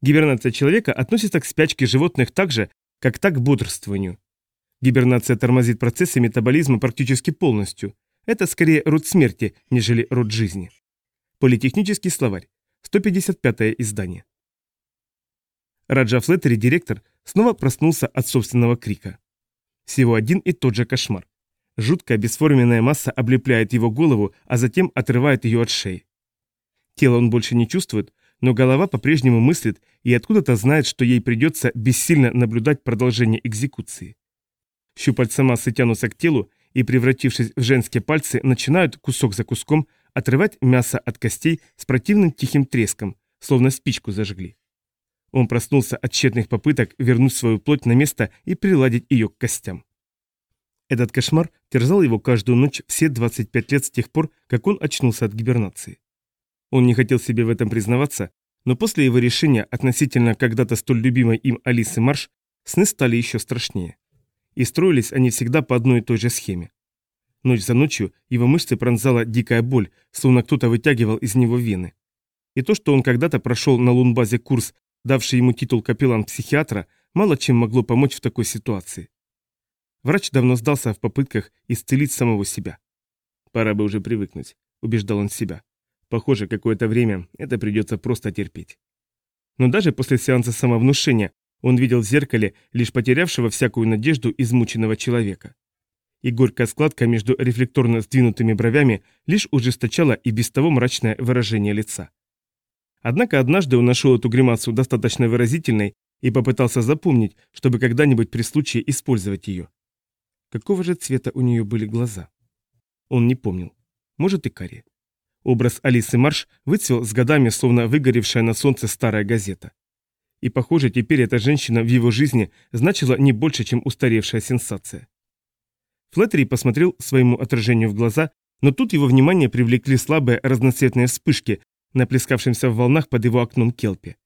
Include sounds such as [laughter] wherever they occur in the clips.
Гибернация человека относится к спячке животных так же, как так к бодрствованию. Гибернация тормозит процессы метаболизма практически полностью. Это скорее род смерти, нежели род жизни. Политехнический словарь. 155 издание. Раджа Флеттери, директор, снова проснулся от собственного крика. Всего один и тот же кошмар. Жуткая бесформенная масса облепляет его голову, а затем отрывает ее от шеи. Тело он больше не чувствует, но голова по-прежнему мыслит и откуда-то знает, что ей придется бессильно наблюдать продолжение экзекуции. Щупальца массы тянутся к телу и, превратившись в женские пальцы, начинают кусок за куском отрывать мясо от костей с противным тихим треском, словно спичку зажгли. Он проснулся от тщетных попыток вернуть свою плоть на место и приладить ее к костям. Этот кошмар терзал его каждую ночь все 25 лет с тех пор, как он очнулся от гибернации. Он не хотел себе в этом признаваться, но после его решения относительно когда-то столь любимой им Алисы Марш, сны стали еще страшнее. И строились они всегда по одной и той же схеме. Ночь за ночью его мышцы пронзала дикая боль, словно кто-то вытягивал из него вены. И то, что он когда-то прошел на лунбазе курс давший ему титул капеллан-психиатра, мало чем могло помочь в такой ситуации. Врач давно сдался в попытках исцелить самого себя. «Пора бы уже привыкнуть», — убеждал он себя. «Похоже, какое-то время это придется просто терпеть». Но даже после сеанса самовнушения он видел в зеркале лишь потерявшего всякую надежду измученного человека. И горькая складка между рефлекторно сдвинутыми бровями лишь ужесточала и без того мрачное выражение лица. Однако однажды он нашел эту гримасу достаточно выразительной и попытался запомнить, чтобы когда-нибудь при случае использовать ее. Какого же цвета у нее были глаза? Он не помнил. Может и карие. Образ Алисы Марш выцвел с годами, словно выгоревшая на солнце старая газета. И, похоже, теперь эта женщина в его жизни значила не больше, чем устаревшая сенсация. Флеттери посмотрел своему отражению в глаза, но тут его внимание привлекли слабые разноцветные вспышки, на плескавшемся в волнах под его окном келпе.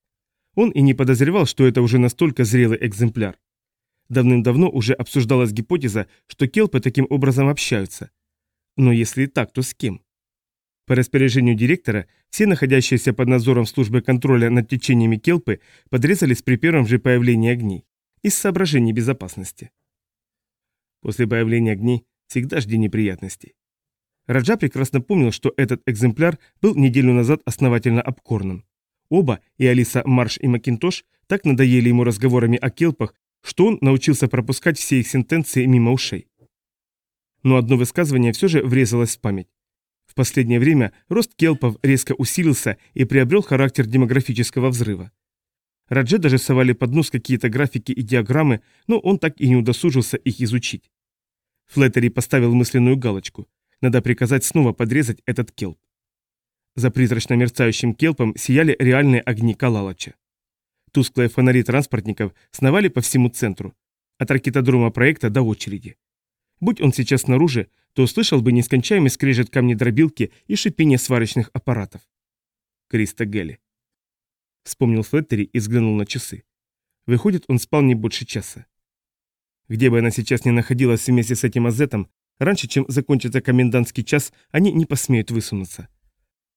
Он и не подозревал, что это уже настолько зрелый экземпляр. Давным-давно уже обсуждалась гипотеза, что келпы таким образом общаются. Но если и так, то с кем? По распоряжению директора, все находящиеся под надзором службы контроля над течениями келпы подрезались при первом же появлении огней, из соображений безопасности. После появления огней всегда жди неприятностей. Раджа прекрасно помнил, что этот экземпляр был неделю назад основательно обкорнан. Оба, и Алиса Марш и Макинтош, так надоели ему разговорами о келпах, что он научился пропускать все их сентенции мимо ушей. Но одно высказывание все же врезалось в память. В последнее время рост келпов резко усилился и приобрел характер демографического взрыва. Радже даже совали под нос какие-то графики и диаграммы, но он так и не удосужился их изучить. Флеттери поставил мысленную галочку. Надо приказать снова подрезать этот келп. За призрачно мерцающим келпом сияли реальные огни Калалача. Тусклые фонари транспортников сновали по всему центру, от ракетодрома проекта до очереди. Будь он сейчас снаружи, то услышал бы нескончаемый скрежет камнедробилки и шипение сварочных аппаратов. Криста Гелли. Вспомнил Флеттери и взглянул на часы. Выходит, он спал не больше часа. Где бы она сейчас ни находилась вместе с этим Азетом, Раньше, чем закончится комендантский час, они не посмеют высунуться.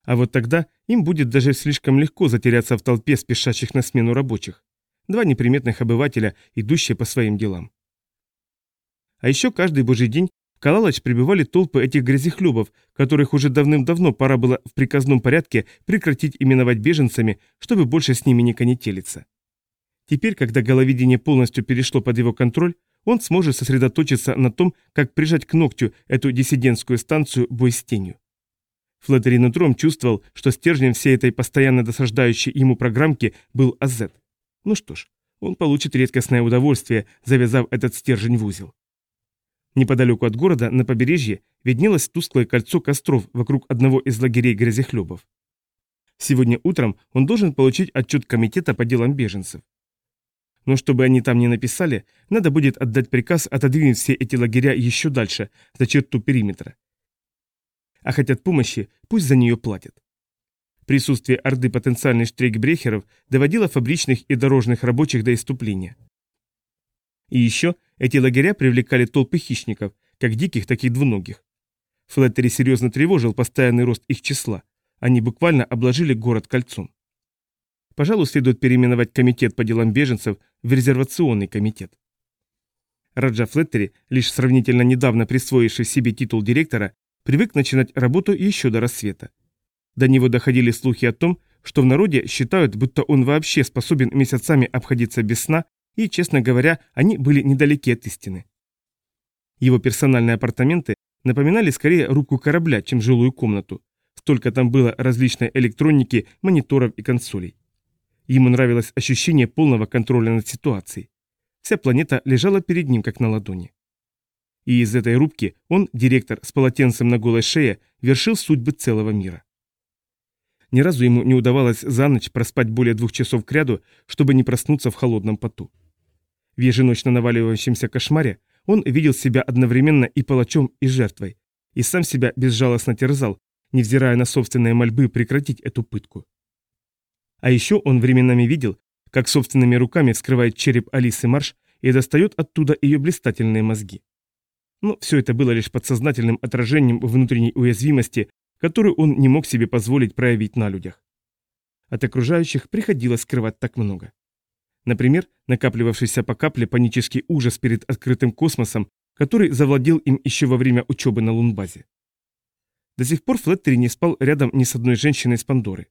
А вот тогда им будет даже слишком легко затеряться в толпе спешащих на смену рабочих. Два неприметных обывателя, идущие по своим делам. А еще каждый божий день в Калалач прибывали толпы этих грязехлебов, которых уже давным-давно пора было в приказном порядке прекратить именовать беженцами, чтобы больше с ними не конетелиться. Теперь, когда головидение полностью перешло под его контроль, он сможет сосредоточиться на том, как прижать к ногтю эту диссидентскую станцию «Бой с тенью». Флеттери нутром чувствовал, что стержнем всей этой постоянно досаждающей ему программки был Азет. Ну что ж, он получит редкостное удовольствие, завязав этот стержень в узел. Неподалеку от города, на побережье, виднелось тусклое кольцо костров вокруг одного из лагерей грязехлебов. Сегодня утром он должен получить отчет комитета по делам беженцев. Но чтобы они там не написали, надо будет отдать приказ отодвинуть все эти лагеря еще дальше, за черту периметра. А хотят помощи, пусть за нее платят. Присутствие орды потенциальных штрейкбрехеров доводило фабричных и дорожных рабочих до иступления. И еще эти лагеря привлекали толпы хищников, как диких, так и двуногих. Флеттери серьезно тревожил постоянный рост их числа. Они буквально обложили город кольцом. пожалуй, следует переименовать комитет по делам беженцев в резервационный комитет. Раджа Флеттери, лишь сравнительно недавно присвоивший себе титул директора, привык начинать работу еще до рассвета. До него доходили слухи о том, что в народе считают, будто он вообще способен месяцами обходиться без сна, и, честно говоря, они были недалеки от истины. Его персональные апартаменты напоминали скорее рубку корабля, чем жилую комнату. Столько там было различной электроники, мониторов и консолей. Ему нравилось ощущение полного контроля над ситуацией. Вся планета лежала перед ним, как на ладони. И из этой рубки он, директор с полотенцем на голой шее, вершил судьбы целого мира. Ни разу ему не удавалось за ночь проспать более двух часов кряду, чтобы не проснуться в холодном поту. В еженочно наваливающемся кошмаре он видел себя одновременно и палачом, и жертвой, и сам себя безжалостно терзал, невзирая на собственные мольбы прекратить эту пытку. А еще он временами видел, как собственными руками вскрывает череп Алисы Марш и достает оттуда ее блистательные мозги. Но все это было лишь подсознательным отражением внутренней уязвимости, которую он не мог себе позволить проявить на людях. От окружающих приходилось скрывать так много. Например, накапливавшийся по капле панический ужас перед открытым космосом, который завладел им еще во время учебы на Лунбазе. До сих пор Флеттери не спал рядом ни с одной женщиной из Пандоры.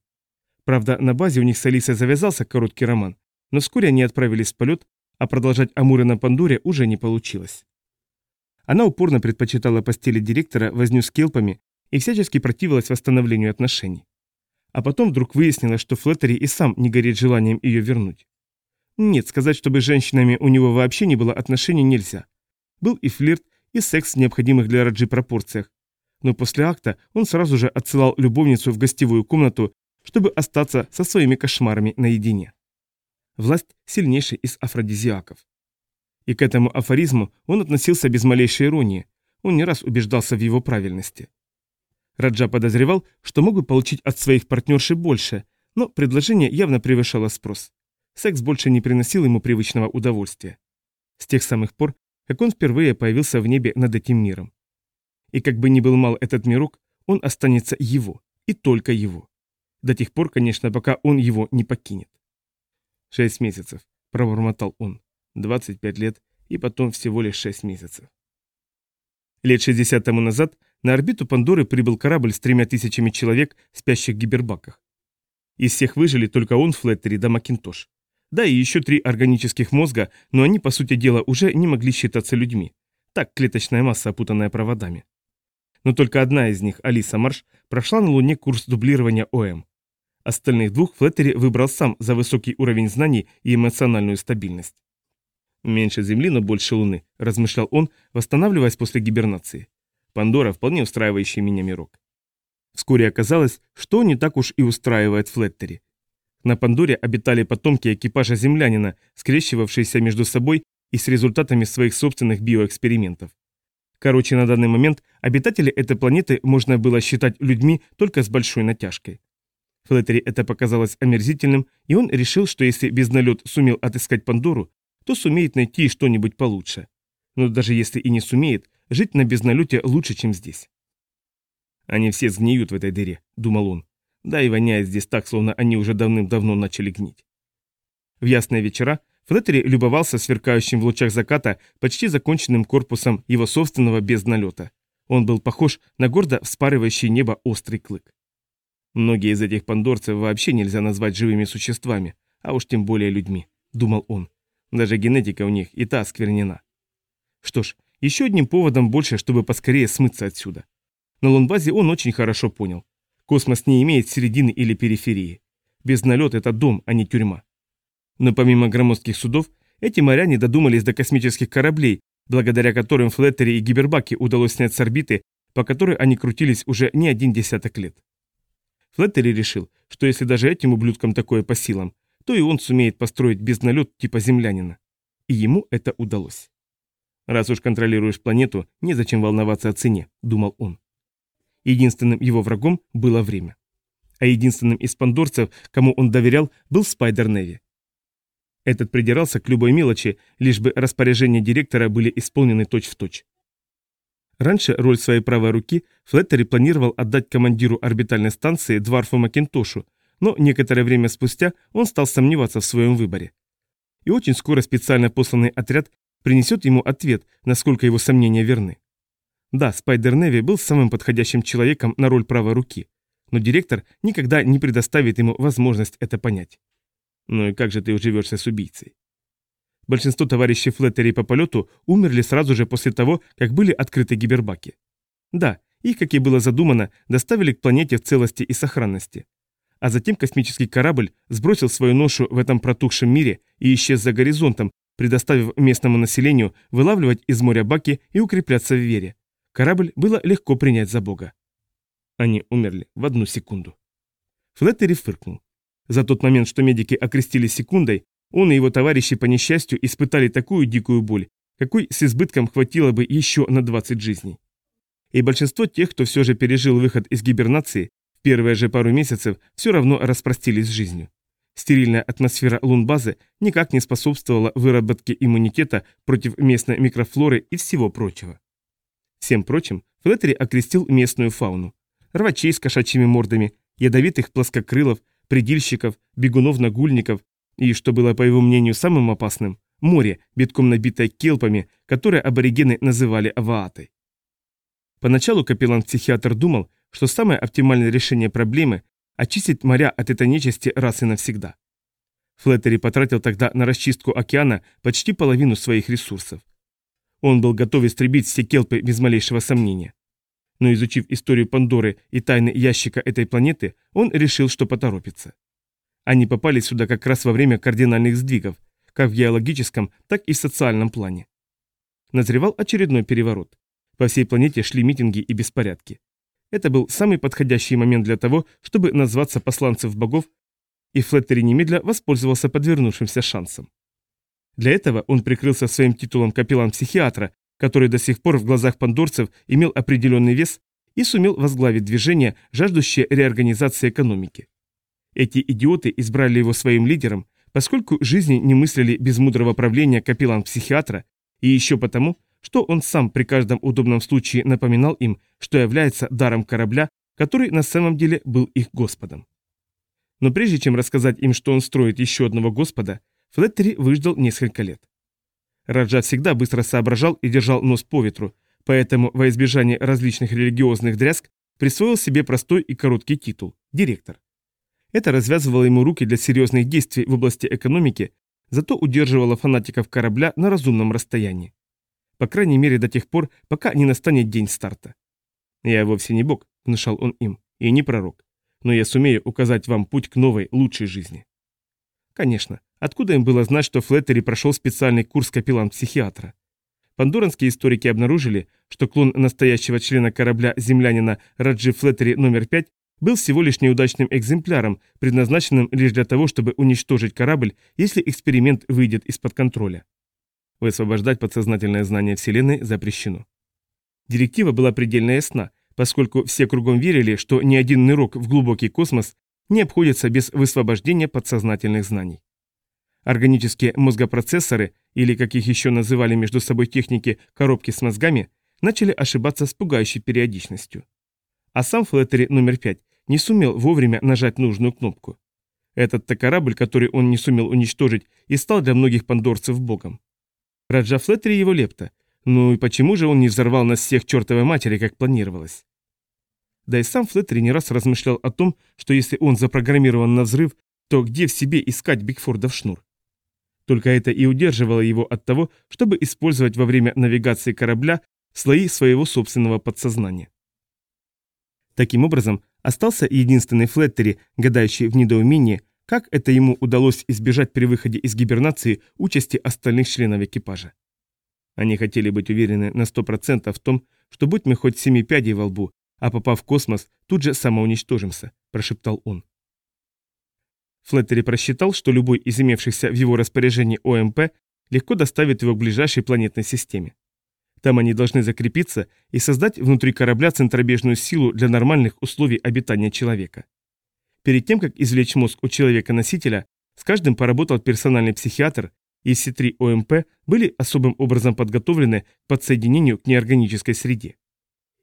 Правда, на базе у них с Алисой завязался короткий роман, но вскоре они отправились в полет, а продолжать амуры на Пандоре уже не получилось. Она упорно предпочитала постели директора возню с келпами и всячески противилась восстановлению отношений. А потом вдруг выяснилось, что Флеттери и сам не горит желанием ее вернуть. Нет, сказать, чтобы с женщинами у него вообще не было отношений нельзя. Был и флирт, и секс в необходимых для Раджи пропорциях. Но после акта он сразу же отсылал любовницу в гостевую комнату, чтобы остаться со своими кошмарами наедине. Власть сильнейший из афродизиаков. И к этому афоризму он относился без малейшей иронии, он не раз убеждался в его правильности. Раджа подозревал, что мог бы получить от своих партнершей больше, но предложение явно превышало спрос. Секс больше не приносил ему привычного удовольствия. С тех самых пор, как он впервые появился в небе над этим миром. И как бы ни был мал этот мирок, он останется его, и только его. До тех пор, конечно, пока он его не покинет. «Шесть месяцев», — пробормотал он. «Двадцать пять лет, и потом всего лишь шесть месяцев». Лет 60 тому назад на орбиту Пандоры прибыл корабль с тремя тысячами человек, спящих в гибербаках. Из всех выжили только он, Флеттери да Макинтош. Да и еще три органических мозга, но они, по сути дела, уже не могли считаться людьми. Так, клеточная масса, опутанная проводами. Но только одна из них, Алиса Марш, прошла на Луне курс дублирования ОМ. Остальных двух Флеттери выбрал сам за высокий уровень знаний и эмоциональную стабильность. «Меньше Земли, но больше Луны», – размышлял он, восстанавливаясь после гибернации. Пандора – вполне устраивающий меня мирок. Вскоре оказалось, что не так уж и устраивает Флеттери. На Пандоре обитали потомки экипажа землянина, скрещивавшиеся между собой и с результатами своих собственных биоэкспериментов. Короче, на данный момент обитатели этой планеты можно было считать людьми только с большой натяжкой. Флеттери это показалось омерзительным, и он решил, что если безналет сумел отыскать Пандору, то сумеет найти что-нибудь получше. Но даже если и не сумеет, жить на безналете лучше, чем здесь. «Они все сгниют в этой дыре», — думал он. Да и воняет здесь так, словно они уже давным-давно начали гнить. В ясные вечера Флеттери любовался сверкающим в лучах заката почти законченным корпусом его собственного безналета. Он был похож на гордо вспарывающий небо острый клык. Многие из этих пандорцев вообще нельзя назвать живыми существами, а уж тем более людьми, думал он. Даже генетика у них и та осквернена. Что ж, еще одним поводом больше, чтобы поскорее смыться отсюда. На Лунбазе он очень хорошо понял. Космос не имеет середины или периферии. Безналет – это дом, а не тюрьма. Но помимо громоздких судов, эти моряне додумались до космических кораблей, благодаря которым Флеттери и Гибербаки удалось снять с орбиты, по которой они крутились уже не один десяток лет. Флеттери решил, что если даже этим ублюдкам такое по силам, то и он сумеет построить безналет типа землянина. И ему это удалось. «Раз уж контролируешь планету, незачем волноваться о цене», — думал он. Единственным его врагом было время. А единственным из пандорцев, кому он доверял, был Спайдер Неви. Этот придирался к любой мелочи, лишь бы распоряжения директора были исполнены точь-в-точь. Точь. Раньше роль своей правой руки Флеттери планировал отдать командиру орбитальной станции Дварфу Макинтошу, но некоторое время спустя он стал сомневаться в своем выборе. И очень скоро специально посланный отряд принесет ему ответ, насколько его сомнения верны. Да, Спайдер Неви был самым подходящим человеком на роль правой руки, но директор никогда не предоставит ему возможность это понять. Ну и как же ты уживешься с убийцей? Большинство товарищей Флеттери по полету умерли сразу же после того, как были открыты гибербаки. Да, их, как и было задумано, доставили к планете в целости и сохранности. А затем космический корабль сбросил свою ношу в этом протухшем мире и исчез за горизонтом, предоставив местному населению вылавливать из моря баки и укрепляться в вере. Корабль было легко принять за Бога. Они умерли в одну секунду. Флеттери фыркнул. За тот момент, что медики окрестили секундой, он и его товарищи по несчастью испытали такую дикую боль, какой с избытком хватило бы еще на 20 жизней. И большинство тех, кто все же пережил выход из гибернации, в первые же пару месяцев все равно распростились с жизнью. Стерильная атмосфера лунбазы никак не способствовала выработке иммунитета против местной микрофлоры и всего прочего. Всем прочим, Флеттери окрестил местную фауну. Рвачей с кошачьими мордами, ядовитых плоскокрылов, предильщиков, бегунов-нагульников и, что было по его мнению самым опасным, море, битком набитое келпами, которые аборигены называли аваатой. Поначалу капеллан-психиатр думал, что самое оптимальное решение проблемы – очистить моря от этой нечисти раз и навсегда. Флеттери потратил тогда на расчистку океана почти половину своих ресурсов. Он был готов истребить все келпы без малейшего сомнения. Но изучив историю Пандоры и тайны ящика этой планеты, он решил, что поторопится. Они попали сюда как раз во время кардинальных сдвигов, как в геологическом, так и в социальном плане. Назревал очередной переворот. По всей планете шли митинги и беспорядки. Это был самый подходящий момент для того, чтобы назваться посланцев богов, и Флеттери немедля воспользовался подвернувшимся шансом. Для этого он прикрылся своим титулом капеллан-психиатра, который до сих пор в глазах пандорцев имел определенный вес и сумел возглавить движение, жаждущее реорганизации экономики. Эти идиоты избрали его своим лидером, поскольку жизни не мыслили без мудрого правления капеллан-психиатра, и еще потому, что он сам при каждом удобном случае напоминал им, что является даром корабля, который на самом деле был их господом. Но прежде чем рассказать им, что он строит еще одного господа, Флеттери выждал несколько лет. Раджа всегда быстро соображал и держал нос по ветру, поэтому во избежание различных религиозных дрязг присвоил себе простой и короткий титул – директор. Это развязывало ему руки для серьезных действий в области экономики, зато удерживало фанатиков корабля на разумном расстоянии. По крайней мере до тех пор, пока не настанет день старта. «Я вовсе не бог», — внушал он им, — «и не пророк. Но я сумею указать вам путь к новой, лучшей жизни». Конечно, откуда им было знать, что Флеттери прошел специальный курс капеллан-психиатра? Пандоранские историки обнаружили, что клон настоящего члена корабля землянина Раджи Флеттери номер 5 был всего лишь неудачным экземпляром, предназначенным лишь для того, чтобы уничтожить корабль, если эксперимент выйдет из-под контроля. Высвобождать подсознательное знание Вселенной запрещено. Директива была предельно ясна, поскольку все кругом верили, что ни один нырок в глубокий космос не обходится без высвобождения подсознательных знаний. Органические мозгопроцессоры, или как их еще называли между собой техники коробки с мозгами, начали ошибаться с пугающей периодичностью. А сам Флеттери номер 5 не сумел вовремя нажать нужную кнопку. Этот-то корабль, который он не сумел уничтожить, и стал для многих пандорцев богом. Раджа Флеттери его лепта. Ну и почему же он не взорвал нас всех чертовой матери, как планировалось? Да и сам Флеттери не раз размышлял о том, что если он запрограммирован на взрыв, то где в себе искать Бигфордов шнур? Только это и удерживало его от того, чтобы использовать во время навигации корабля слои своего собственного подсознания. Таким образом, остался единственный Флеттери, гадающий в недоумении, как это ему удалось избежать при выходе из гибернации участи остальных членов экипажа. Они хотели быть уверены на сто процентов в том, что будь мы хоть семи пядей во лбу, а попав в космос, тут же самоуничтожимся, прошептал он. Флеттери просчитал, что любой из имевшихся в его распоряжении ОМП легко доставит его к ближайшей планетной системе. Там они должны закрепиться и создать внутри корабля центробежную силу для нормальных условий обитания человека. Перед тем, как извлечь мозг у человека-носителя, с каждым поработал персональный психиатр, и все три ОМП были особым образом подготовлены к подсоединению к неорганической среде.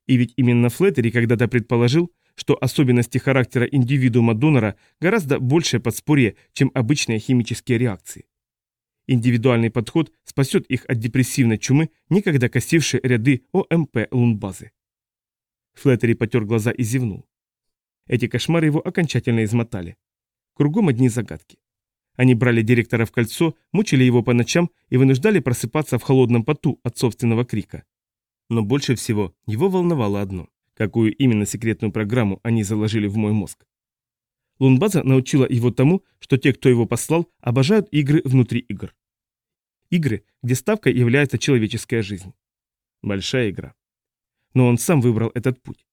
И ведь именно Флеттери когда-то предположил, что особенности характера индивидуума-донора гораздо большее подспорье, чем обычные химические реакции. Индивидуальный подход спасет их от депрессивной чумы, некогда косившей ряды ОМП лунбазы. Флеттери потер глаза и зевнул. Эти кошмары его окончательно измотали. Кругом одни загадки. Они брали директора в кольцо, мучили его по ночам и вынуждали просыпаться в холодном поту от собственного крика. Но больше всего его волновало одно. Какую именно секретную программу они заложили в мой мозг? Лунбаза научила его тому, что те, кто его послал, обожают игры внутри игр. Игры, где ставкой является человеческая жизнь. Большая игра. Но он сам выбрал этот путь.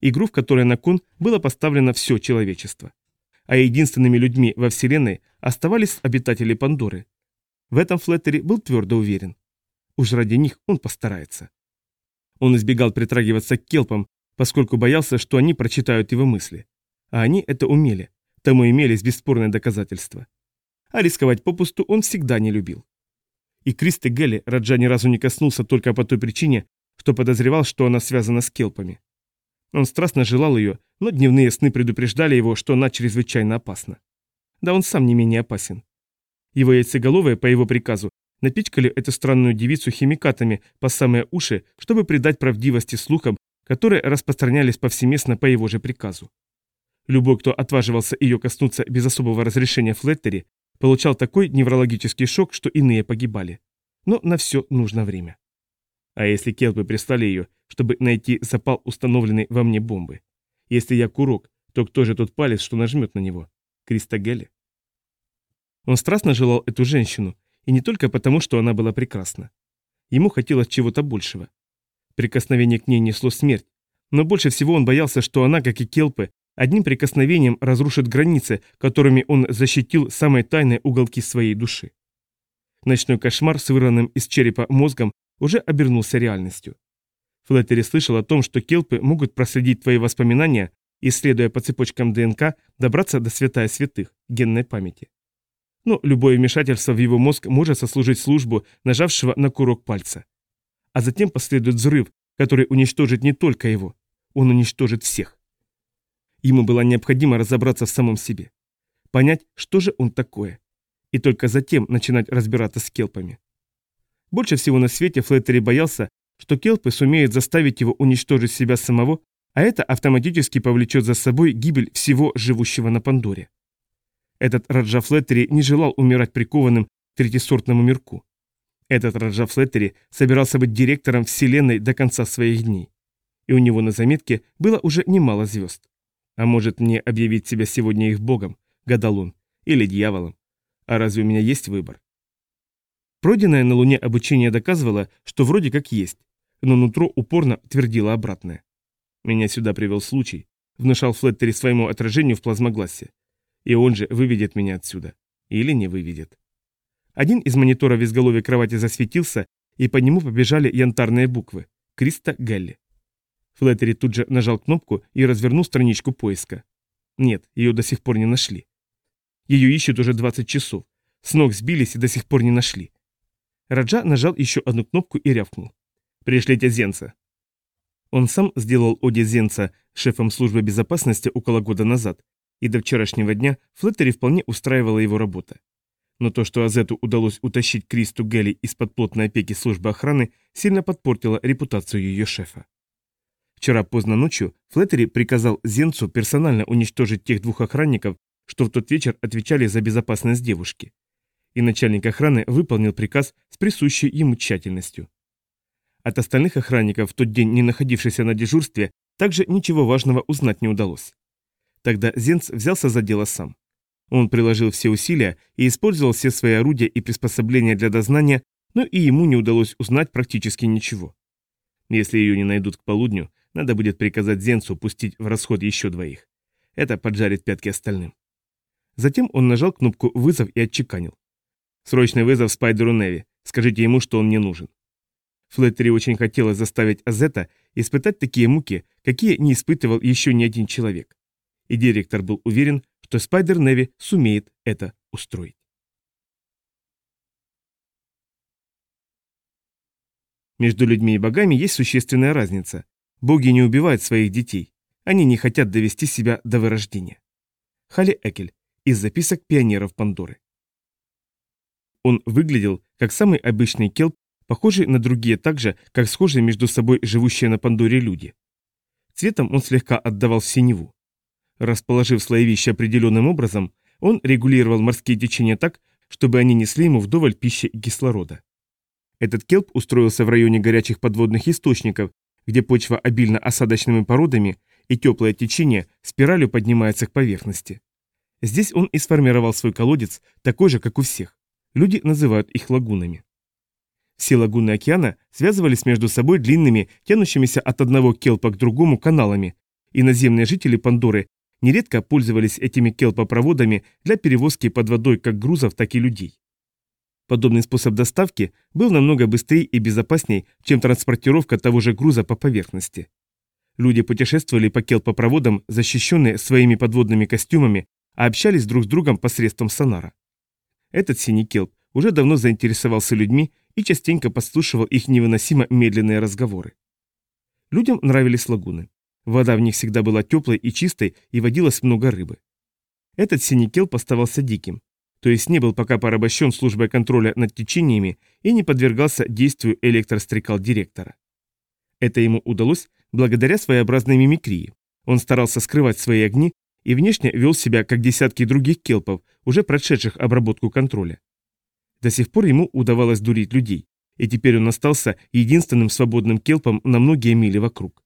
Игру, в которой на кон было поставлено все человечество а единственными людьми во Вселенной оставались обитатели Пандоры. В этом Флеттери был твердо уверен. Уж ради них он постарается. Он избегал притрагиваться к келпам, поскольку боялся, что они прочитают его мысли. А они это умели, тому имелись бесспорные доказательства. А рисковать попусту он всегда не любил. И Кристи Гелли Раджа ни разу не коснулся только по той причине, что подозревал, что она связана с келпами. Он страстно желал ее, но дневные сны предупреждали его, что она чрезвычайно опасна. Да он сам не менее опасен. Его яйцеголовые, по его приказу, напичкали эту странную девицу химикатами по самые уши, чтобы придать правдивости слухам, которые распространялись повсеместно по его же приказу. Любой, кто отваживался ее коснуться без особого разрешения Флеттери, получал такой неврологический шок, что иные погибали. Но на все нужно время. А если келпы прислали ее, чтобы найти запал установленной во мне бомбы? Если я курок, то кто же тот палец, что нажмет на него? Криста Гелли? Он страстно желал эту женщину, и не только потому, что она была прекрасна. Ему хотелось чего-то большего. Прикосновение к ней несло смерть, но больше всего он боялся, что она, как и келпы, одним прикосновением разрушит границы, которыми он защитил самые тайные уголки своей души. Ночной кошмар с вырванным из черепа мозгом уже обернулся реальностью. Флеттери слышал о том, что келпы могут проследить твои воспоминания, исследуя по цепочкам ДНК, добраться до святая святых, генной памяти. Но любое вмешательство в его мозг может сослужить службу нажавшего на курок пальца. А затем последует взрыв, который уничтожит не только его, он уничтожит всех. Ему было необходимо разобраться в самом себе. Понять, что же он такое. И только затем начинать разбираться с келпами. Больше всего на свете Флеттери боялся, что келпы сумеют заставить его уничтожить себя самого, а это автоматически повлечет за собой гибель всего живущего на Пандоре. Этот Раджа Флеттери не желал умирать прикованным к третисортному мирку. Этот Раджа Флеттери собирался быть директором Вселенной до конца своих дней. И у него на заметке было уже немало звезд. А может мне объявить себя сегодня их богом, гадал он, или дьяволом? А разве у меня есть выбор? Пройденное на Луне обучение доказывало, что вроде как есть, но нутро упорно твердило обратное. Меня сюда привел случай, внушал Флеттери своему отражению в плазмоглассе. И он же выведет меня отсюда. Или не выведет. Один из мониторов изголовья кровати засветился, и по нему побежали янтарные буквы. Криста Галли. Флеттери тут же нажал кнопку и развернул страничку поиска. Нет, ее до сих пор не нашли. Ее ищут уже 20 часов. С ног сбились и до сих пор не нашли. Раджа нажал еще одну кнопку и рявкнул. «Пришлите Зенца». Он сам сделал Оди Зенца шефом службы безопасности около года назад, и до вчерашнего дня Флеттери вполне устраивала его работа. Но то, что Азету удалось утащить Кристу Гелли из-под плотной опеки службы охраны, сильно подпортило репутацию ее шефа. Вчера поздно ночью Флеттери приказал Зенцу персонально уничтожить тех двух охранников, что в тот вечер отвечали за безопасность девушки и начальник охраны выполнил приказ с присущей ему тщательностью. От остальных охранников, в тот день не находившихся на дежурстве, также ничего важного узнать не удалось. Тогда Зенц взялся за дело сам. Он приложил все усилия и использовал все свои орудия и приспособления для дознания, но и ему не удалось узнать практически ничего. Если ее не найдут к полудню, надо будет приказать Зенцу пустить в расход еще двоих. Это поджарит пятки остальным. Затем он нажал кнопку «Вызов» и отчеканил. Срочный вызов Спайдеру Неви. Скажите ему, что он мне нужен. Флеттери очень хотелось заставить Азета испытать такие муки, какие не испытывал еще ни один человек. И директор был уверен, что Спайдер Неви сумеет это устроить. Между людьми и богами есть существенная разница. Боги не убивают своих детей. Они не хотят довести себя до вырождения. Хали Экель из записок пионеров Пандоры. Он выглядел как самый обычный келп, похожий на другие так же, как схожие между собой живущие на Пандоре люди. Цветом он слегка отдавал синеву. Расположив слоевище определенным образом, он регулировал морские течения так, чтобы они несли ему вдоволь пищи и кислорода. Этот келп устроился в районе горячих подводных источников, где почва обильна осадочными породами и теплое течение спиралью поднимается к поверхности. Здесь он и сформировал свой колодец, такой же, как у всех. Люди называют их лагунами. Все лагуны океана связывались между собой длинными, тянущимися от одного келпа к другому каналами, и наземные жители Пандоры нередко пользовались этими келпопроводами для перевозки под водой как грузов, так и людей. Подобный способ доставки был намного быстрее и безопасней, чем транспортировка того же груза по поверхности. Люди путешествовали по келпопроводам, защищенные своими подводными костюмами, а общались друг с другом посредством сонара. Этот синий келп уже давно заинтересовался людьми и частенько подслушивал их невыносимо медленные разговоры. Людям нравились лагуны. Вода в них всегда была теплой и чистой, и водилось много рыбы. Этот синий келп оставался диким, то есть не был пока порабощен службой контроля над течениями и не подвергался действию электрострекал директора. Это ему удалось благодаря своеобразной мимикрии. Он старался скрывать свои огни и внешне вел себя как десятки других келпов, уже прошедших обработку контроля. До сих пор ему удавалось дурить людей, и теперь он остался единственным свободным келпом на многие мили вокруг.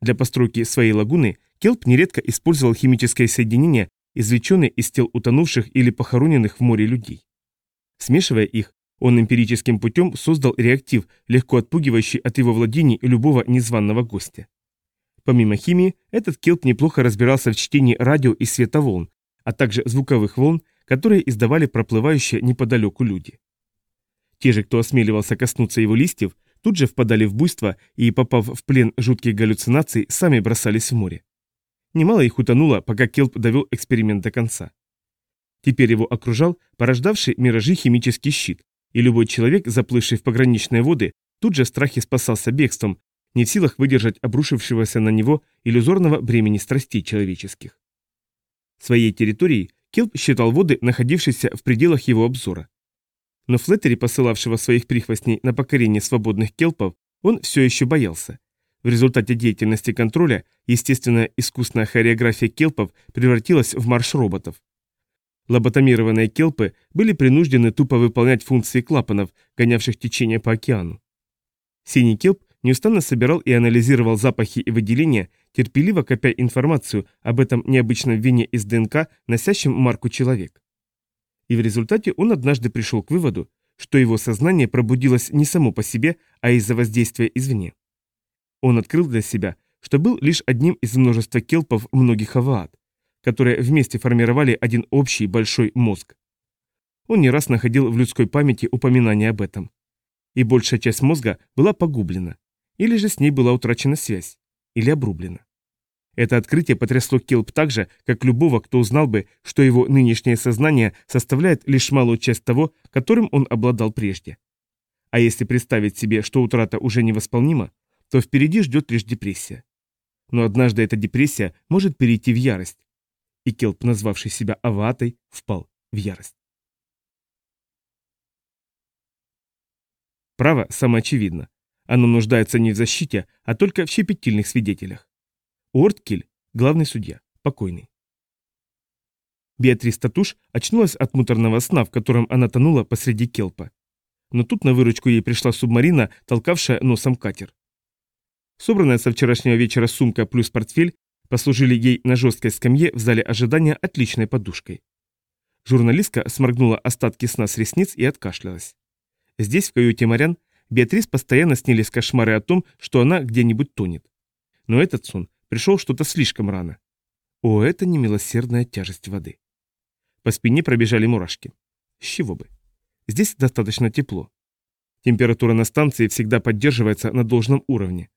Для постройки своей лагуны келп нередко использовал химическое соединение, извлеченное из тел утонувших или похороненных в море людей. Смешивая их, он эмпирическим путем создал реактив, легко отпугивающий от его владений любого незваного гостя. Помимо химии, этот келп неплохо разбирался в чтении радио и световолн, а также звуковых волн, которые издавали проплывающие неподалеку люди. Те же, кто осмеливался коснуться его листьев, тут же впадали в буйство и, попав в плен жутких галлюцинаций, сами бросались в море. Немало их утонуло, пока Келп довел эксперимент до конца. Теперь его окружал порождавший миражи химический щит, и любой человек, заплывший в пограничные воды, тут же в страхе спасался бегством, не в силах выдержать обрушившегося на него иллюзорного бремени страстей человеческих. Своей территорией Келп считал воды, находившиеся в пределах его обзора. Но Флеттери, посылавшего своих прихвостней на покорение свободных келпов, он все еще боялся. В результате деятельности контроля, естественная искусная хореография келпов превратилась в марш роботов. Лоботомированные келпы были принуждены тупо выполнять функции клапанов, гонявших течение по океану. Синий келп неустанно собирал и анализировал запахи и выделения, терпеливо копя информацию об этом необычном вине из ДНК, носящем марку «человек». И в результате он однажды пришел к выводу, что его сознание пробудилось не само по себе, а из-за воздействия извне. Он открыл для себя, что был лишь одним из множества келпов многих аваат, которые вместе формировали один общий большой мозг. Он не раз находил в людской памяти упоминания об этом. И большая часть мозга была погублена. Или же с ней была утрачена связь. Или обрублена. Это открытие потрясло Келп так же, как любого, кто узнал бы, что его нынешнее сознание составляет лишь малую часть того, которым он обладал прежде. А если представить себе, что утрата уже невосполнима, то впереди ждет лишь депрессия. Но однажды эта депрессия может перейти в ярость. И Келп, назвавший себя Аватой, впал в ярость. Право самоочевидно. Оно нуждается не в защите, а только в щепетильных свидетелях. Уорткиль, главный судья, покойный. Беатрис Татуш очнулась от муторного сна, в котором она тонула посреди келпа. Но тут на выручку ей пришла субмарина, толкавшая носом катер. Собранная со вчерашнего вечера сумка плюс портфель послужили ей на жесткой скамье в зале ожидания отличной подушкой. Журналистка сморгнула остатки сна с ресниц и откашлялась. Здесь, в каюте морян, Беатрис постоянно снились кошмары о том, что она где-нибудь тонет. Но этот сон пришел что-то слишком рано. О, это немилосердная тяжесть воды. По спине пробежали мурашки. С чего бы? Здесь достаточно тепло. Температура на станции всегда поддерживается на должном уровне.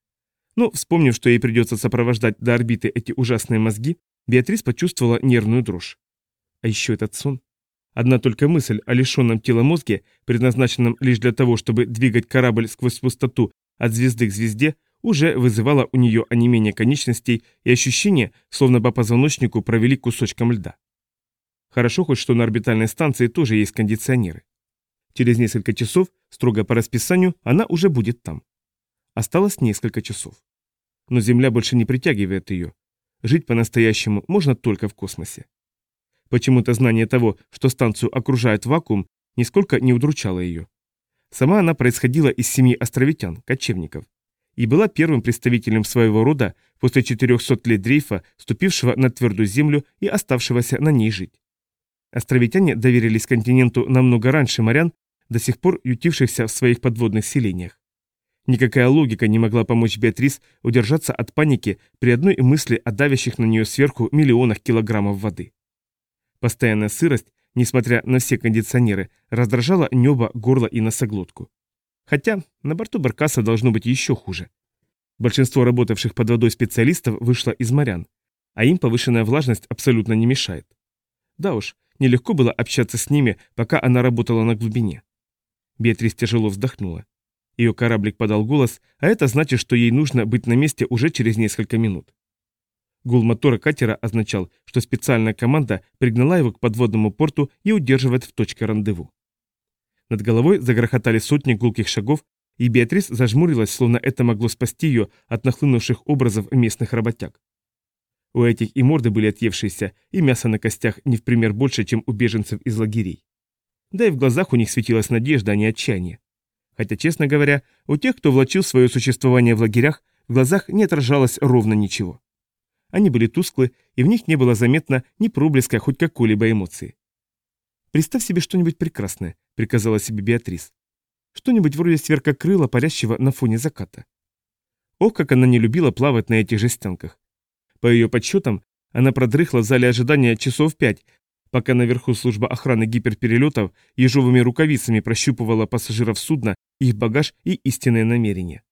Но, вспомнив, что ей придется сопровождать до орбиты эти ужасные мозги, Беатрис почувствовала нервную дрожь. А еще этот сон. Одна только мысль о лишенном тела мозге, предназначенном лишь для того, чтобы двигать корабль сквозь пустоту от звезды к звезде, уже вызывало у нее онемение конечностей и ощущение, словно по позвоночнику провели кусочком льда. Хорошо хоть, что на орбитальной станции тоже есть кондиционеры. Через несколько часов, строго по расписанию, она уже будет там. Осталось несколько часов. Но Земля больше не притягивает ее. Жить по-настоящему можно только в космосе. Почему-то знание того, что станцию окружает вакуум, нисколько не удручало ее. Сама она происходила из семьи островитян, кочевников, и была первым представителем своего рода после 400 лет дрейфа, ступившего на твердую землю и оставшегося на ней жить. Островитяне доверились континенту намного раньше морян, до сих пор ютившихся в своих подводных селениях. Никакая логика не могла помочь Беатрис удержаться от паники при одной мысли о давящих на нее сверху миллионах килограммов воды. Постоянная сырость, несмотря на все кондиционеры, раздражала небо, горло и носоглотку. Хотя на борту Баркаса должно быть еще хуже. Большинство работавших под водой специалистов вышло из морян, а им повышенная влажность абсолютно не мешает. Да уж, нелегко было общаться с ними, пока она работала на глубине. Беатрис тяжело вздохнула. Ее кораблик подал голос, а это значит, что ей нужно быть на месте уже через несколько минут. Гул мотора катера означал, что специальная команда пригнала его к подводному порту и удерживает в точке рандеву. Над головой загрохотали сотни гулких шагов, и Беатрис зажмурилась, словно это могло спасти ее от нахлынувших образов местных работяг. У этих и морды были отъевшиеся, и мясо на костях не в пример больше, чем у беженцев из лагерей. Да и в глазах у них светилась надежда, а не отчаяние. Хотя, честно говоря, у тех, кто влачил свое существование в лагерях, в глазах не отражалось ровно ничего. Они были тусклы, и в них не было заметно ни проблеска хоть какой-либо эмоции. «Представь себе что-нибудь прекрасное», — приказала себе Беатрис. «Что-нибудь вроде сверкокрыла, парящего на фоне заката». Ох, как она не любила плавать на этих жестянках. По ее подсчетам, она продрыхла в зале ожидания часов пять, пока наверху служба охраны гиперперелетов ежовыми рукавицами прощупывала пассажиров судна, их багаж и истинные намерения.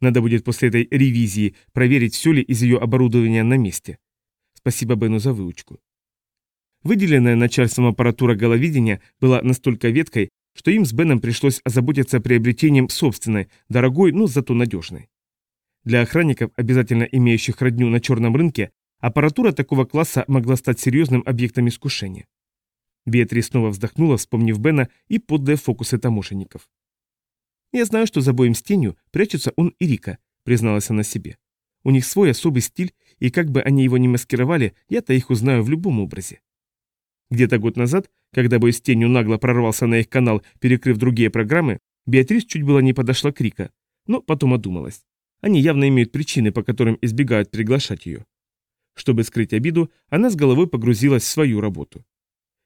Надо будет после этой ревизии проверить, все ли из ее оборудования на месте. Спасибо Бену за выучку. Выделенная начальством аппаратура головидения была настолько веткой, что им с Беном пришлось озаботиться приобретением собственной, дорогой, но зато надежной. Для охранников, обязательно имеющих родню на черном рынке, Аппаратура такого класса могла стать серьезным объектом искушения. Беатри снова вздохнула, вспомнив Бена и поддая фокусы таможенников. «Я знаю, что за боем с тенью прячутся он и Рика», — призналась она себе. «У них свой особый стиль, и как бы они его ни маскировали, я-то их узнаю в любом образе». Где-то год назад, когда бой с тенью нагло прорвался на их канал, перекрыв другие программы, Беатрис чуть было не подошла к Рика, но потом одумалась. Они явно имеют причины, по которым избегают приглашать ее. Чтобы скрыть обиду, она с головой погрузилась в свою работу.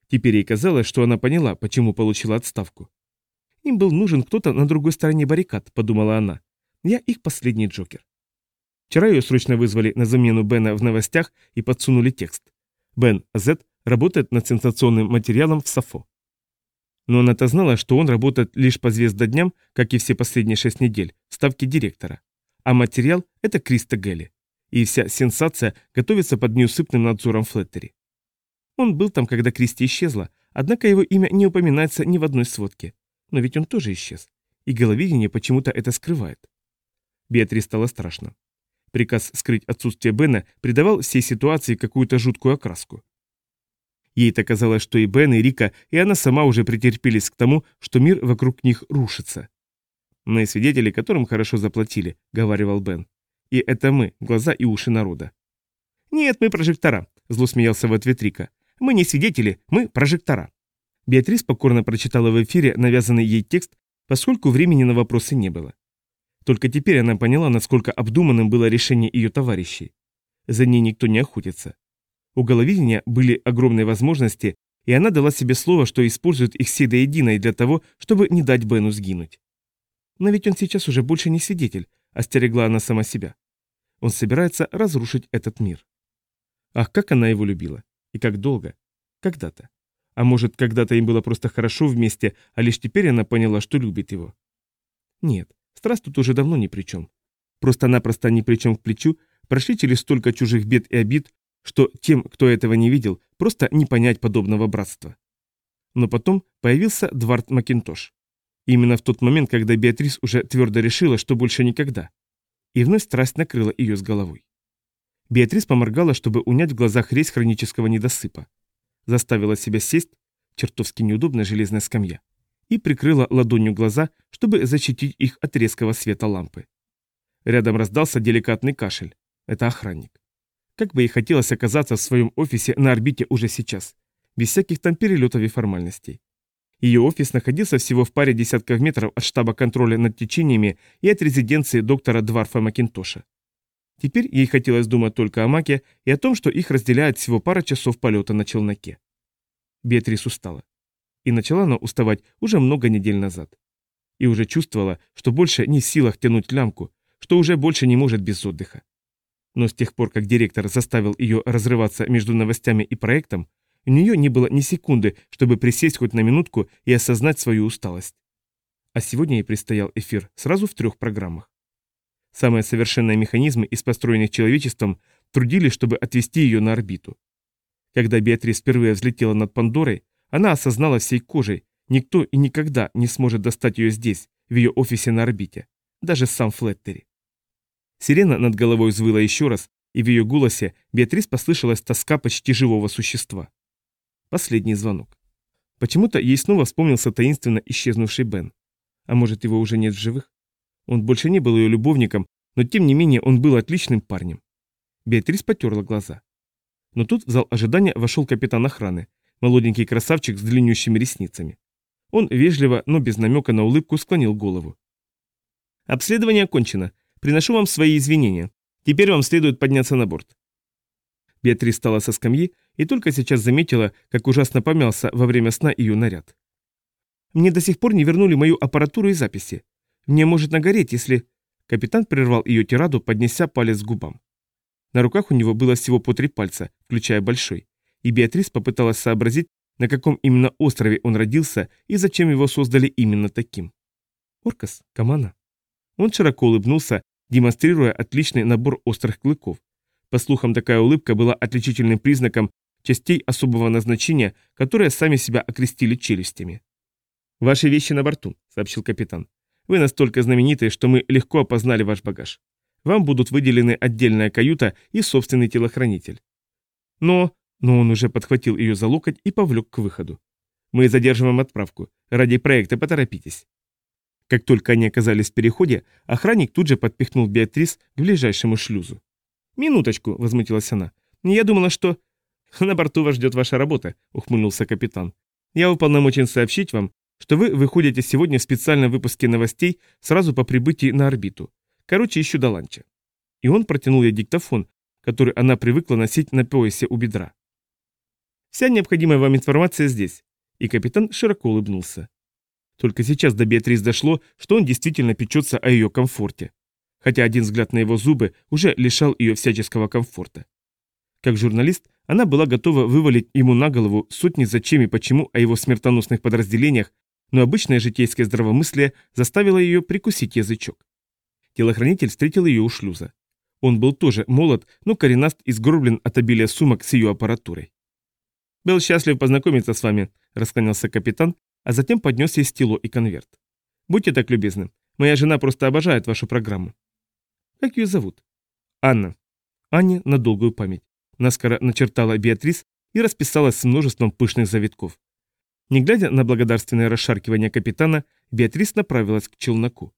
Теперь ей казалось, что она поняла, почему получила отставку. «Им был нужен кто-то на другой стороне баррикад», — подумала она. «Я их последний Джокер». Вчера ее срочно вызвали на замену Бена в новостях и подсунули текст. Бен З работает над сенсационным материалом в САФО. Но она-то знала, что он работает лишь по звездодням, как и все последние шесть недель, в ставке директора. А материал — это Криста Гелли и вся сенсация готовится под неусыпным надзором Флеттери. Он был там, когда Кристи исчезла, однако его имя не упоминается ни в одной сводке. Но ведь он тоже исчез, и головидение почему-то это скрывает. Беатри стало страшно. Приказ скрыть отсутствие Бена придавал всей ситуации какую-то жуткую окраску. Ей-то казалось, что и Бен, и Рика, и она сама уже претерпелись к тому, что мир вокруг них рушится. «Мы свидетели, которым хорошо заплатили», — говаривал Бен. И это мы, глаза и уши народа. «Нет, мы прожектора», — зло смеялся в ответ Рика. «Мы не свидетели, мы прожектора». Беатрис покорно прочитала в эфире навязанный ей текст, поскольку времени на вопросы не было. Только теперь она поняла, насколько обдуманным было решение ее товарищей. За ней никто не охотится. У головидения были огромные возможности, и она дала себе слово, что использует их все до единой для того, чтобы не дать Бену сгинуть. Но ведь он сейчас уже больше не свидетель, остерегла она сама себя. Он собирается разрушить этот мир. Ах, как она его любила. И как долго. Когда-то. А может, когда-то им было просто хорошо вместе, а лишь теперь она поняла, что любит его. Нет, страсть тут уже давно ни при чем. Просто-напросто ни при чем к плечу прошли через столько чужих бед и обид, что тем, кто этого не видел, просто не понять подобного братства. Но потом появился Двард Макинтош. Именно в тот момент, когда Беатрис уже твердо решила, что больше никогда. И вновь страсть накрыла ее с головой. Беатрис поморгала, чтобы унять в глазах резь хронического недосыпа. Заставила себя сесть, чертовски неудобная железная скамья, и прикрыла ладонью глаза, чтобы защитить их от резкого света лампы. Рядом раздался деликатный кашель. Это охранник. Как бы ей хотелось оказаться в своем офисе на орбите уже сейчас, без всяких там перелетов и формальностей. Ее офис находился всего в паре десятков метров от штаба контроля над течениями и от резиденции доктора Дварфа Макинтоша. Теперь ей хотелось думать только о Маке и о том, что их разделяет всего пара часов полета на челноке. Беатрис устала. И начала она уставать уже много недель назад. И уже чувствовала, что больше не в силах тянуть лямку, что уже больше не может без отдыха. Но с тех пор, как директор заставил ее разрываться между новостями и проектом, у нее не было ни секунды, чтобы присесть хоть на минутку и осознать свою усталость. А сегодня ей предстоял эфир сразу в трех программах. Самые совершенные механизмы из построенных человечеством трудились, чтобы отвести ее на орбиту. Когда Беатрис впервые взлетела над Пандорой, она осознала всей кожей, никто и никогда не сможет достать ее здесь, в ее офисе на орбите, даже сам Флеттери. Сирена над головой взвыла еще раз, и в ее голосе Беатрис послышалась тоска почти живого существа. Последний звонок. Почему-то ей снова вспомнился таинственно исчезнувший Бен. А может, его уже нет в живых? Он больше не был ее любовником, но тем не менее он был отличным парнем. Беатрис потерла глаза. Но тут в зал ожидания вошел капитан охраны, молоденький красавчик с длиннющими ресницами. Он вежливо, но без намека на улыбку склонил голову. «Обследование окончено. Приношу вам свои извинения. Теперь вам следует подняться на борт. Беатрис встала со скамьи и только сейчас заметила, как ужасно помялся во время сна ее наряд. «Мне до сих пор не вернули мою аппаратуру и записи. Мне может нагореть, если...» Капитан прервал ее тираду, поднеся палец к губам. На руках у него было всего по три пальца, включая большой, и Беатрис попыталась сообразить, на каком именно острове он родился и зачем его создали именно таким. Оркас, Камана. Он широко улыбнулся, демонстрируя отличный набор острых клыков, по слухам, такая улыбка была отличительным признаком частей особого назначения, которые сами себя окрестили челюстями. «Ваши вещи на борту», — сообщил капитан. «Вы настолько знамениты, что мы легко опознали ваш багаж. Вам будут выделены отдельная каюта и собственный телохранитель». Но... Но он уже подхватил ее за локоть и повлек к выходу. «Мы задерживаем отправку. Ради проекта поторопитесь». Как только они оказались в переходе, охранник тут же подпихнул Беатрис к ближайшему шлюзу. «Минуточку», — возмутилась она. «Я думала, что...» [laughs] «На борту вас ждет ваша работа», — ухмыльнулся капитан. «Я уполномочен сообщить вам, что вы выходите сегодня в специальном выпуске новостей сразу по прибытии на орбиту. Короче, еще до ланча». И он протянул ей диктофон, который она привыкла носить на поясе у бедра. «Вся необходимая вам информация здесь». И капитан широко улыбнулся. Только сейчас до Беатрис дошло, что он действительно печется о ее комфорте хотя один взгляд на его зубы уже лишал ее всяческого комфорта. Как журналист, она была готова вывалить ему на голову сотни зачем и почему о его смертоносных подразделениях, но обычное житейское здравомыслие заставило ее прикусить язычок. Телохранитель встретил ее у шлюза. Он был тоже молод, но коренаст и сгорблен от обилия сумок с ее аппаратурой. «Был счастлив познакомиться с вами», — расклонялся капитан, а затем поднес ей стило и конверт. «Будьте так любезны, моя жена просто обожает вашу программу. Как ее зовут? Анна. Анне на долгую память. Наскоро начертала Беатрис и расписалась с множеством пышных завитков. Не глядя на благодарственное расшаркивание капитана, Беатрис направилась к челноку.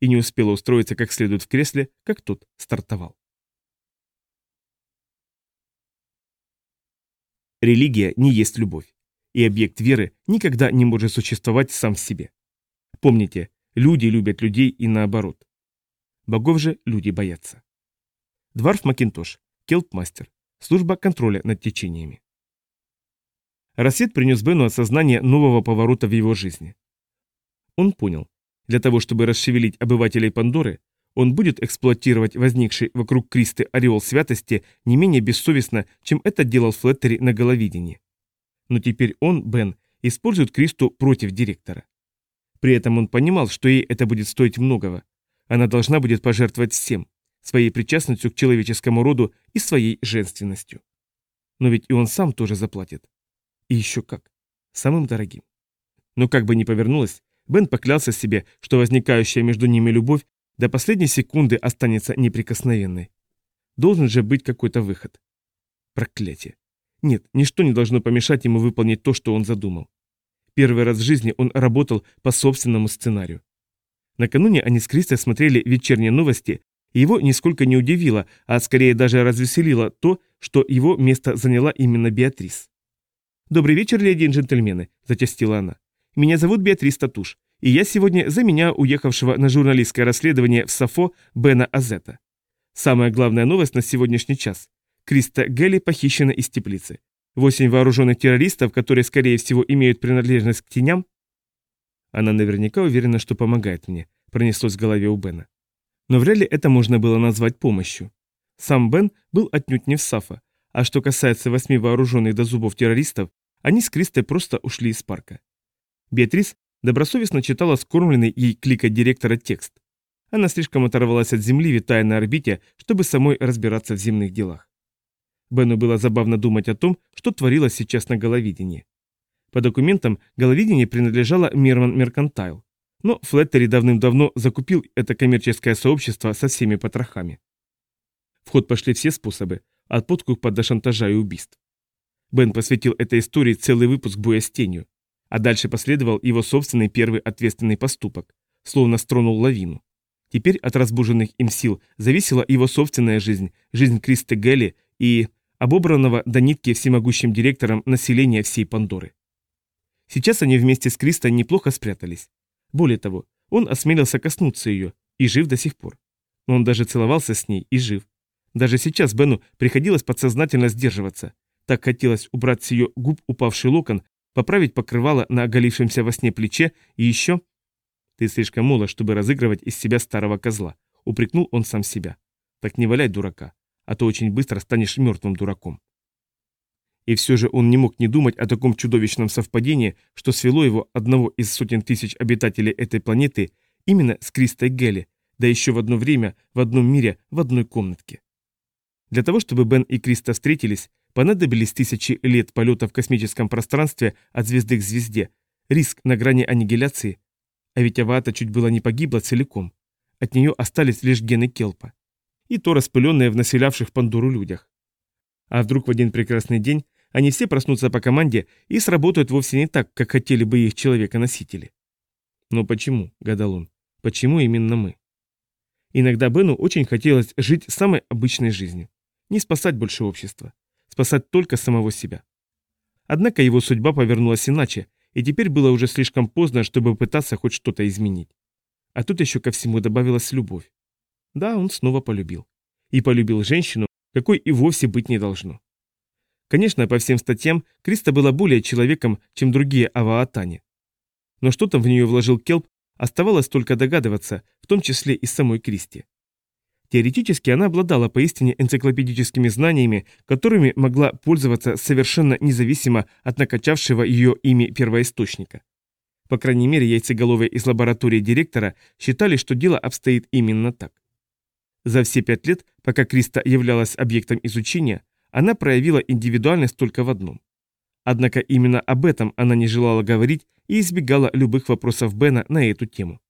И не успела устроиться как следует в кресле, как тот стартовал. Религия не есть любовь, и объект веры никогда не может существовать сам в себе. Помните, люди любят людей и наоборот. Богов же люди боятся. Дварф Макинтош, Келпмастер, служба контроля над течениями. Рассвет принес Бену осознание нового поворота в его жизни. Он понял, для того, чтобы расшевелить обывателей Пандоры, он будет эксплуатировать возникший вокруг Кристы ореол святости не менее бессовестно, чем это делал Флеттери на головидении. Но теперь он, Бен, использует Кристу против директора. При этом он понимал, что ей это будет стоить многого, она должна будет пожертвовать всем, своей причастностью к человеческому роду и своей женственностью. Но ведь и он сам тоже заплатит. И еще как. Самым дорогим. Но как бы ни повернулось, Бен поклялся себе, что возникающая между ними любовь До последней секунды останется неприкосновенной. Должен же быть какой-то выход. Проклятие. Нет, ничто не должно помешать ему выполнить то, что он задумал. Первый раз в жизни он работал по собственному сценарию. Накануне они с Кристой смотрели вечерние новости, и его нисколько не удивило, а скорее даже развеселило то, что его место заняла именно Беатрис. «Добрый вечер, леди и джентльмены», – затестила она. «Меня зовут Беатрис Татуш, и я сегодня заменяю уехавшего на журналистское расследование в Сафо Бена Азета. Самая главная новость на сегодняшний час. Криста Гелли похищена из теплицы. Восемь вооруженных террористов, которые, скорее всего, имеют принадлежность к теням. Она наверняка уверена, что помогает мне, пронеслось в голове у Бена. Но вряд ли это можно было назвать помощью. Сам Бен был отнюдь не в Сафа, а что касается восьми вооруженных до зубов террористов, они с Кристой просто ушли из парка. Беатрис добросовестно читала скормленный ей клика директора текст. Она слишком оторвалась от земли, витая на орбите, чтобы самой разбираться в земных делах. Бену было забавно думать о том, что творилось сейчас на головидении. По документам, головидение принадлежало Мерман Меркантайл. Но Флеттери давным-давно закупил это коммерческое сообщество со всеми потрохами. В ход пошли все способы, от подкупа до шантажа и убийств. Бен посвятил этой истории целый выпуск боя с тенью, а дальше последовал его собственный первый ответственный поступок, словно стронул лавину. Теперь от разбуженных им сил зависела его собственная жизнь, жизнь Кристы Гелли и обобранного до нитки всемогущим директором населения всей Пандоры. Сейчас они вместе с Кристой неплохо спрятались. Более того, он осмелился коснуться ее, и жив до сих пор. Но он даже целовался с ней, и жив. Даже сейчас Бену приходилось подсознательно сдерживаться. Так хотелось убрать с ее губ упавший локон, поправить покрывало на оголившемся во сне плече, и еще... «Ты слишком молод, чтобы разыгрывать из себя старого козла», — упрекнул он сам себя. «Так не валяй дурака а то очень быстро станешь мертвым дураком. И все же он не мог не думать о таком чудовищном совпадении, что свело его одного из сотен тысяч обитателей этой планеты именно с Кристой Гелли, да еще в одно время, в одном мире, в одной комнатке. Для того, чтобы Бен и Криста встретились, понадобились тысячи лет полета в космическом пространстве от звезды к звезде, риск на грани аннигиляции, а ведь Авата чуть было не погибла целиком. От нее остались лишь гены Келпа и то распыленные в населявших Пандуру людях. А вдруг в один прекрасный день они все проснутся по команде и сработают вовсе не так, как хотели бы их человека-носители. Но почему, гадал он, почему именно мы? Иногда Бену очень хотелось жить самой обычной жизнью. Не спасать больше общества. Спасать только самого себя. Однако его судьба повернулась иначе, и теперь было уже слишком поздно, чтобы пытаться хоть что-то изменить. А тут еще ко всему добавилась любовь. Да, он снова полюбил. И полюбил женщину, какой и вовсе быть не должно. Конечно, по всем статьям, Криста была более человеком, чем другие аваатане. Но что там в нее вложил Келп, оставалось только догадываться, в том числе и самой Кристи. Теоретически она обладала поистине энциклопедическими знаниями, которыми могла пользоваться совершенно независимо от накачавшего ее ими первоисточника. По крайней мере, яйцеголовые из лаборатории директора считали, что дело обстоит именно так. За все пять лет, пока Криста являлась объектом изучения, она проявила индивидуальность только в одном. Однако именно об этом она не желала говорить и избегала любых вопросов Бена на эту тему.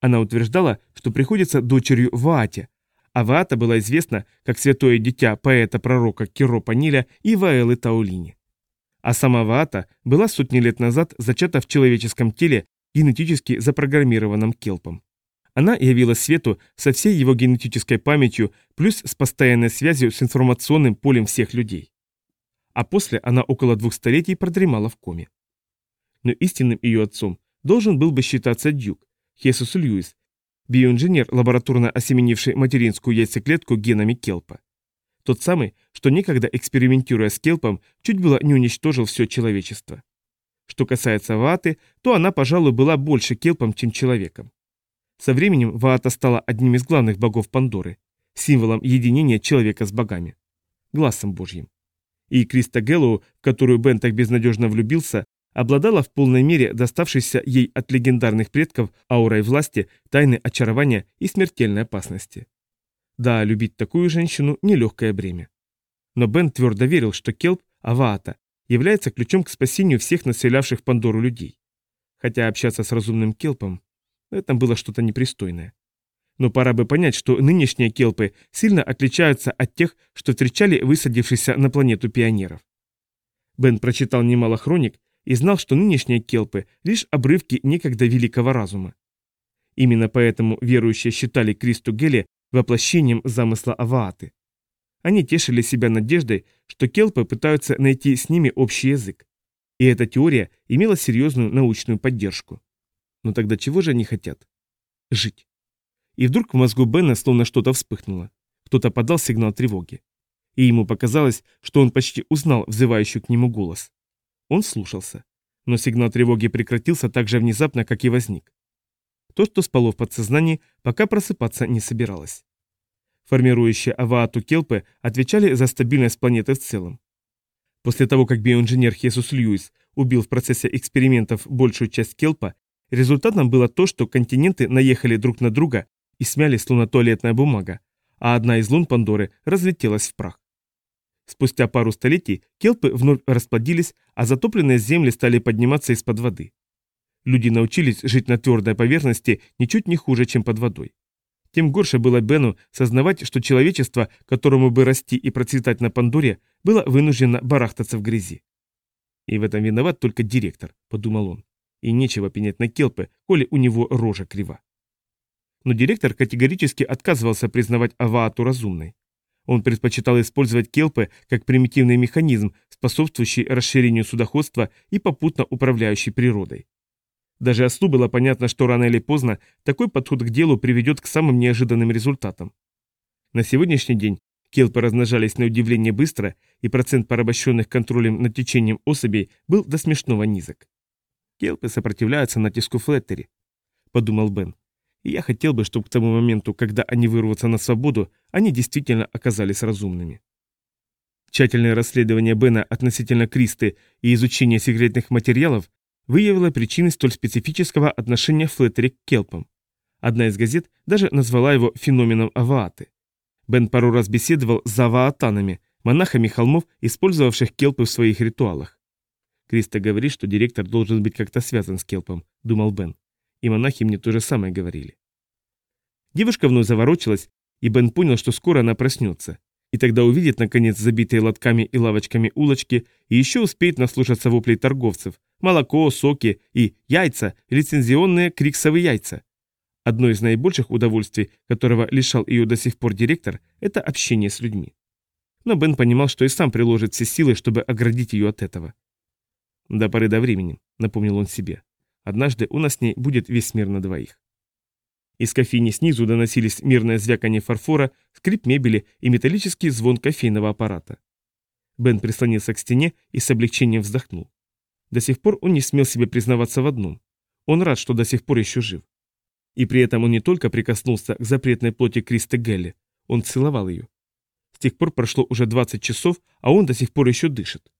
Она утверждала, что приходится дочерью Ваате, а Ваата была известна как святое дитя поэта-пророка Киропа Ниля и Ваэлы Таулини. А сама Ваата была сотни лет назад зачата в человеческом теле генетически запрограммированным келпом. Она явилась свету со всей его генетической памятью, плюс с постоянной связью с информационным полем всех людей. А после она около двух столетий продремала в коме. Но истинным ее отцом должен был бы считаться Дюк, Хесус Льюис, биоинженер, лабораторно осеменивший материнскую яйцеклетку генами Келпа. Тот самый, что некогда экспериментируя с Келпом, чуть было не уничтожил все человечество. Что касается Ваты, то она, пожалуй, была больше Келпом, чем человеком. Со временем Ваата стала одним из главных богов Пандоры, символом единения человека с богами, глазом Божьим. И Криста Геллоу, в которую Бен так безнадежно влюбился, обладала в полной мере доставшейся ей от легендарных предков аурой власти, тайны очарования и смертельной опасности. Да, любить такую женщину – нелегкое бремя. Но Бен твердо верил, что Келп, Аваата, является ключом к спасению всех населявших Пандору людей. Хотя общаться с разумным Келпом в этом было что-то непристойное. Но пора бы понять, что нынешние келпы сильно отличаются от тех, что встречали высадившихся на планету пионеров. Бен прочитал немало хроник и знал, что нынешние келпы – лишь обрывки некогда великого разума. Именно поэтому верующие считали Кристу Гелли воплощением замысла Авааты. Они тешили себя надеждой, что келпы пытаются найти с ними общий язык. И эта теория имела серьезную научную поддержку. Но тогда чего же они хотят? Жить. И вдруг в мозгу Бена словно что-то вспыхнуло. Кто-то подал сигнал тревоги. И ему показалось, что он почти узнал взывающий к нему голос. Он слушался. Но сигнал тревоги прекратился так же внезапно, как и возник. То, что спало в подсознании, пока просыпаться не собиралось. Формирующие Аваату Келпы отвечали за стабильность планеты в целом. После того, как биоинженер Хесус Льюис убил в процессе экспериментов большую часть Келпа, результатом было то, что континенты наехали друг на друга и смяли словно туалетная бумага, а одна из лун Пандоры разлетелась в прах. Спустя пару столетий келпы вновь расплодились, а затопленные земли стали подниматься из-под воды. Люди научились жить на твердой поверхности ничуть не хуже, чем под водой. Тем горше было Бену сознавать, что человечество, которому бы расти и процветать на Пандоре, было вынуждено барахтаться в грязи. И в этом виноват только директор, подумал он. И нечего пенять на келпы, коли у него рожа крива. Но директор категорически отказывался признавать Аваату разумной. Он предпочитал использовать келпы как примитивный механизм, способствующий расширению судоходства и попутно управляющий природой. Даже ослу было понятно, что рано или поздно такой подход к делу приведет к самым неожиданным результатам. На сегодняшний день келпы размножались на удивление быстро, и процент порабощенных контролем над течением особей был до смешного низок. «Келпы сопротивляются натиску Флеттери», — подумал Бен. И я хотел бы, чтобы к тому моменту, когда они вырвутся на свободу, они действительно оказались разумными. Тщательное расследование Бена относительно Кристы и изучение секретных материалов выявило причины столь специфического отношения Флеттери к келпам. Одна из газет даже назвала его феноменом авааты. Бен пару раз беседовал с аваатанами, монахами холмов, использовавших келпы в своих ритуалах. Криста говорит, что директор должен быть как-то связан с келпом, думал Бен и монахи мне то же самое говорили. Девушка вновь заворочилась, и Бен понял, что скоро она проснется, и тогда увидит, наконец, забитые лотками и лавочками улочки, и еще успеет наслушаться воплей торговцев, молоко, соки и яйца, лицензионные криксовые яйца. Одно из наибольших удовольствий, которого лишал ее до сих пор директор, это общение с людьми. Но Бен понимал, что и сам приложит все силы, чтобы оградить ее от этого. «До поры до времени», — напомнил он себе. Однажды у нас с ней будет весь мир на двоих. Из кофейни снизу доносились мирное звяканье фарфора, скрип мебели и металлический звон кофейного аппарата. Бен прислонился к стене и с облегчением вздохнул. До сих пор он не смел себе признаваться в одном. Он рад, что до сих пор еще жив. И при этом он не только прикоснулся к запретной плоти Кристы Гелли, он целовал ее. С тех пор прошло уже 20 часов, а он до сих пор еще дышит.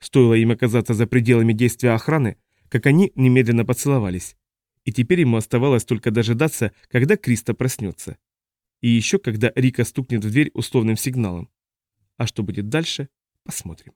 Стоило им оказаться за пределами действия охраны, как они немедленно поцеловались. И теперь ему оставалось только дожидаться, когда Криста проснется. И еще когда Рика стукнет в дверь условным сигналом. А что будет дальше, посмотрим.